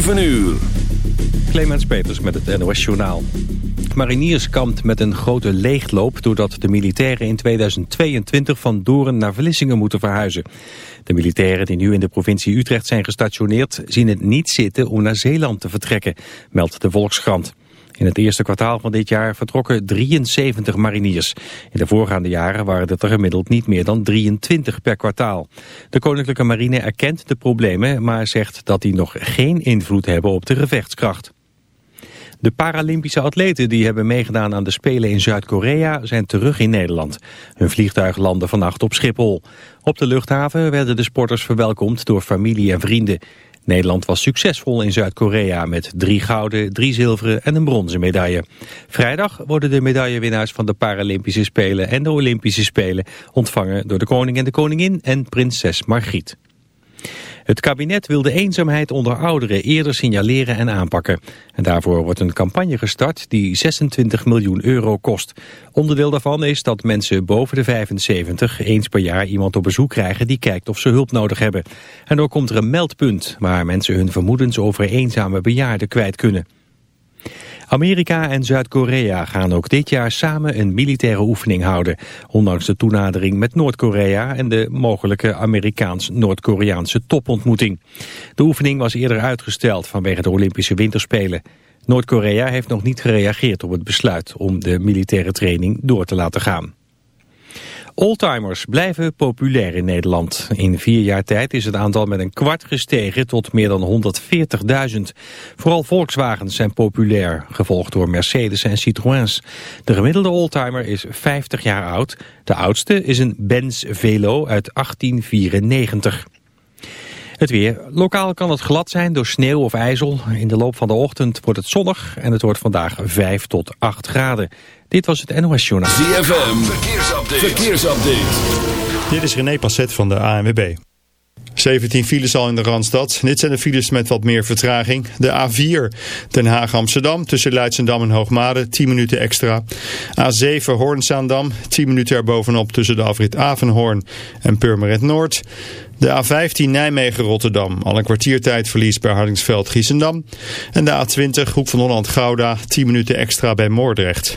7 uur. Clemens Peters met het NOS Journaal. Mariniers kampt met een grote leegloop... doordat de militairen in 2022 van Doorn naar Vlissingen moeten verhuizen. De militairen die nu in de provincie Utrecht zijn gestationeerd... zien het niet zitten om naar Zeeland te vertrekken, meldt de Volkskrant. In het eerste kwartaal van dit jaar vertrokken 73 mariniers. In de voorgaande jaren waren het er gemiddeld niet meer dan 23 per kwartaal. De Koninklijke Marine erkent de problemen, maar zegt dat die nog geen invloed hebben op de gevechtskracht. De Paralympische atleten die hebben meegedaan aan de Spelen in Zuid-Korea zijn terug in Nederland. Hun vliegtuig landde vannacht op Schiphol. Op de luchthaven werden de sporters verwelkomd door familie en vrienden. Nederland was succesvol in Zuid-Korea met drie gouden, drie zilveren en een bronzen medaille. Vrijdag worden de medaillewinnaars van de Paralympische Spelen en de Olympische Spelen ontvangen door de koning en de koningin en prinses Margriet. Het kabinet wil de eenzaamheid onder ouderen eerder signaleren en aanpakken. En daarvoor wordt een campagne gestart die 26 miljoen euro kost. Onderdeel daarvan is dat mensen boven de 75 eens per jaar iemand op bezoek krijgen die kijkt of ze hulp nodig hebben. En dan komt er een meldpunt waar mensen hun vermoedens over eenzame bejaarden kwijt kunnen. Amerika en Zuid-Korea gaan ook dit jaar samen een militaire oefening houden. Ondanks de toenadering met Noord-Korea en de mogelijke Amerikaans-Noord-Koreaanse topontmoeting. De oefening was eerder uitgesteld vanwege de Olympische Winterspelen. Noord-Korea heeft nog niet gereageerd op het besluit om de militaire training door te laten gaan. Oldtimers blijven populair in Nederland. In vier jaar tijd is het aantal met een kwart gestegen tot meer dan 140.000. Vooral Volkswagens zijn populair, gevolgd door Mercedes en Citroëns. De gemiddelde oldtimer is 50 jaar oud. De oudste is een Benz Velo uit 1894. Het weer. Lokaal kan het glad zijn door sneeuw of ijzel. In de loop van de ochtend wordt het zonnig en het wordt vandaag 5 tot 8 graden. Dit was het NOS Journaal. ZFM. Verkeersupdate. Verkeersupdate. Dit is René Passet van de ANWB. 17 files al in de Randstad. Dit zijn de files met wat meer vertraging. De A4 Den Haag-Amsterdam tussen Leidsendam en Hoogmade 10 minuten extra. A7 Hoornzaandam 10 minuten erbovenop tussen de afrit Avenhoorn en Purmerend Noord. De A15 Nijmegen-Rotterdam al een kwartiertijd verlies bij Hardingsveld-Giessendam. En de A20 Hoek van Holland-Gouda 10 minuten extra bij Moordrecht.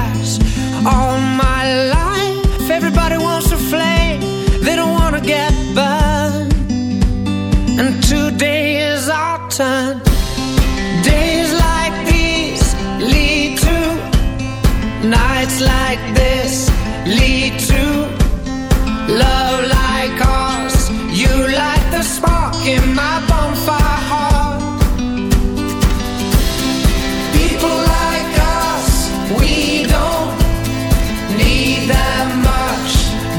is turn. Days like these lead to nights like this lead to love like ours. You light the spark in my bonfire heart. People like us, we don't need that much.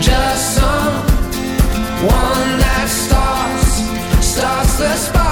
Just someone that starts, starts the spark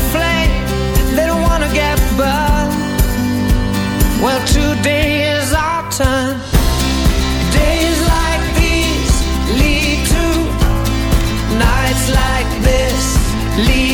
get burned. Well, today is our turn. Days like these lead to nights like this lead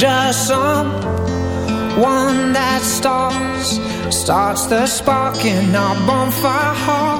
Just someone that starts, starts the spark in our bonfire hearts.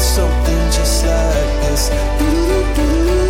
something just like this. Ooh, ooh.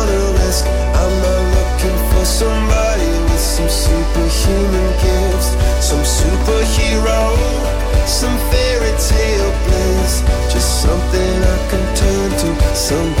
some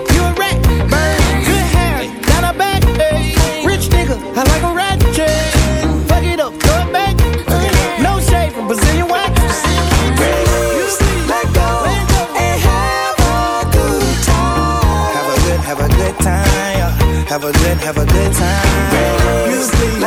Have a good, time. You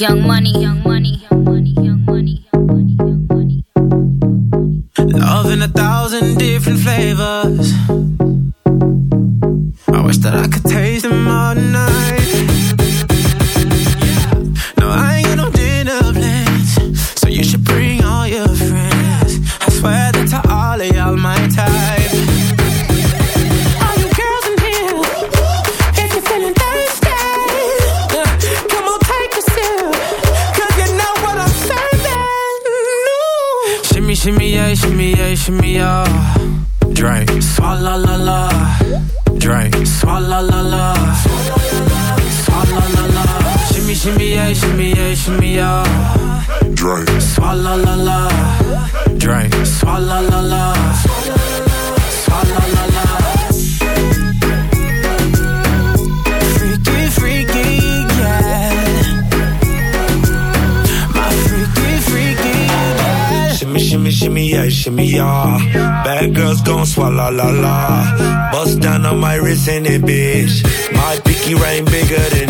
Young money, la la. Bust down on my wrist in it, bitch. My pinky ring bigger than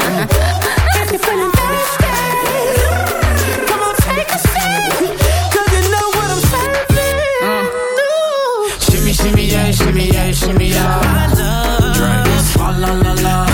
if you're feeling thirsty, come on take a sip, 'cause you know what I'm serving. Shimmy, shimmy, yeah, shimmy, yeah, shimmy, yeah. I love drink, swalla la la.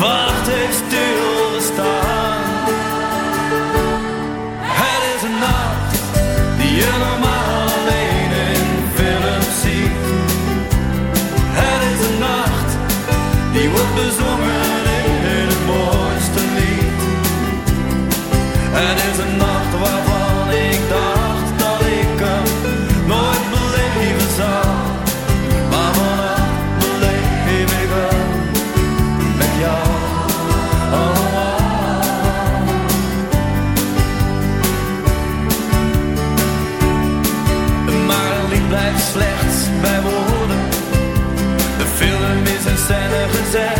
wacht heeft stilgestaan. Het is een nacht die je normaal slechts bij woorden. De film is in scène gezet.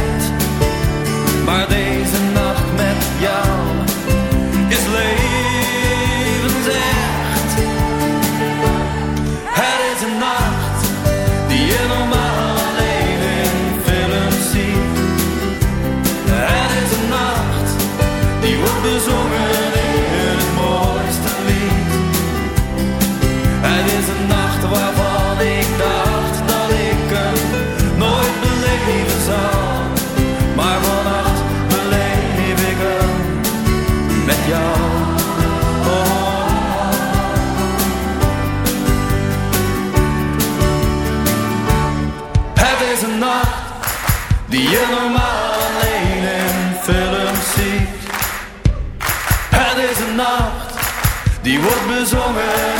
Wordt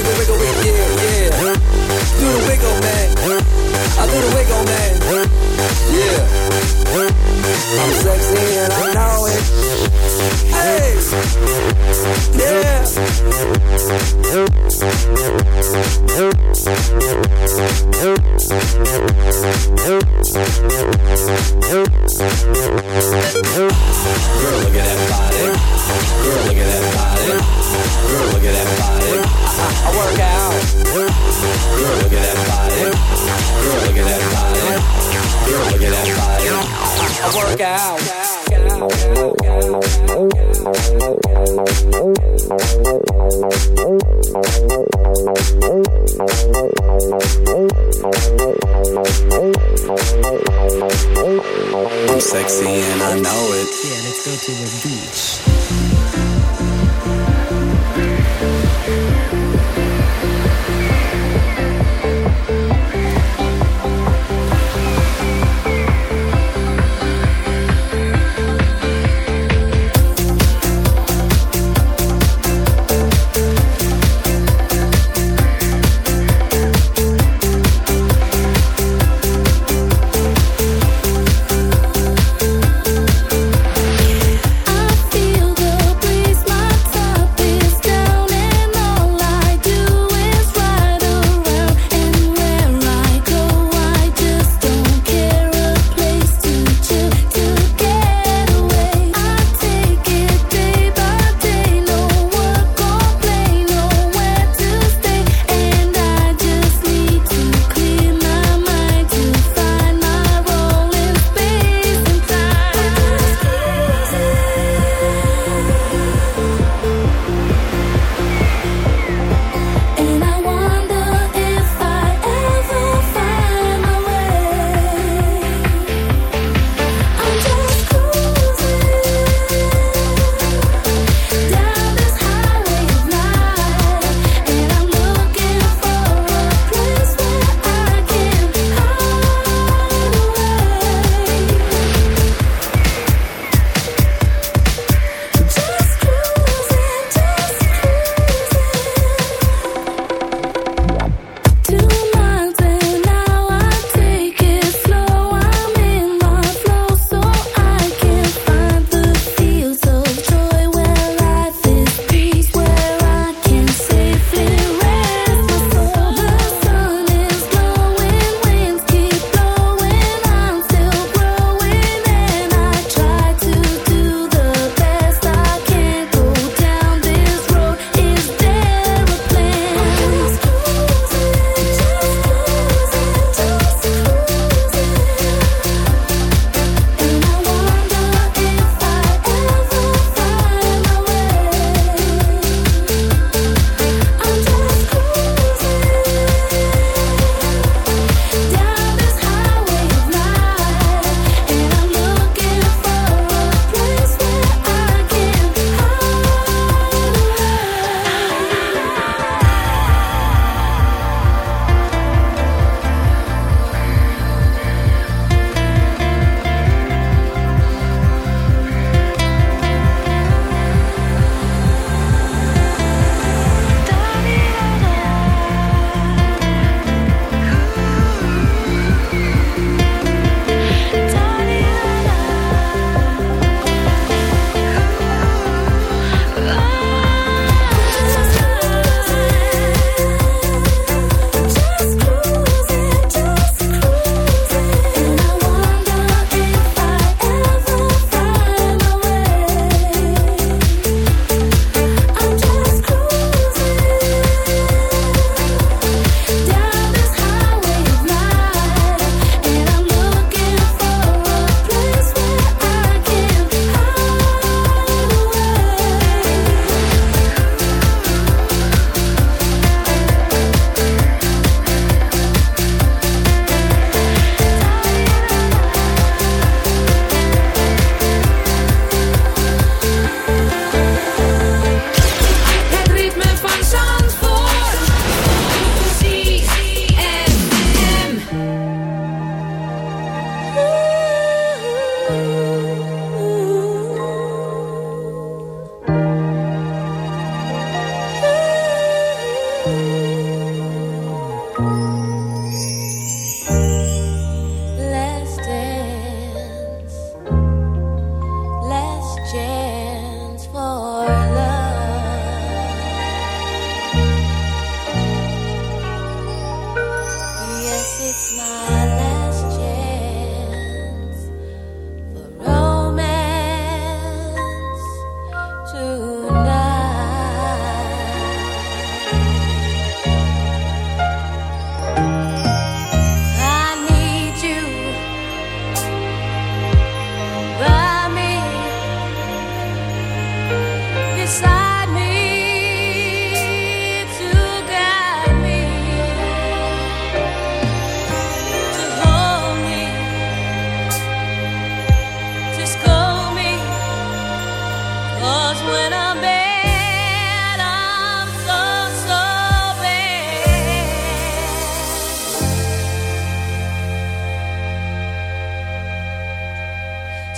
Wiggle, wiggle, wiggle, yeah, yeah. Do the wiggle, man. I do the wiggle, man. Yeah. I'm sexy and I know it. Hey. Yeah. Girl, look at that body. Girl, look at that body. Girl, look at that body.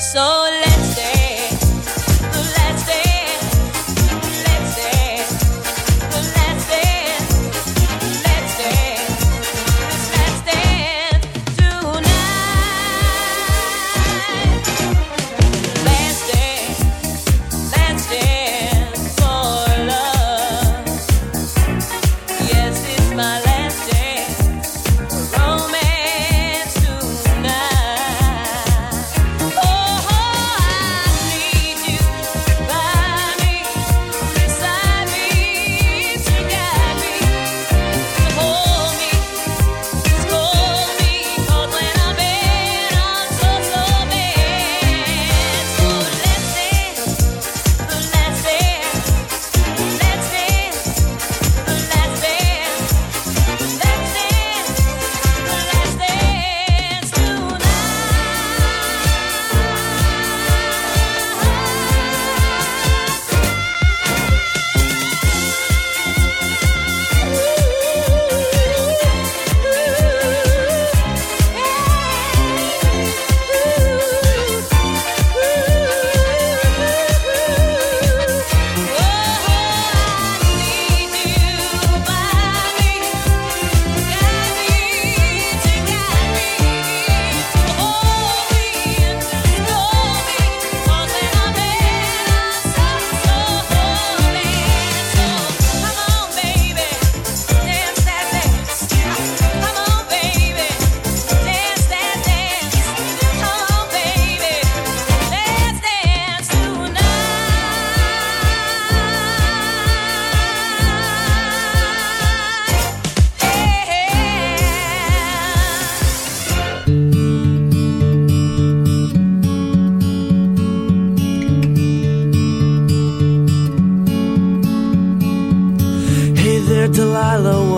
So let's dance,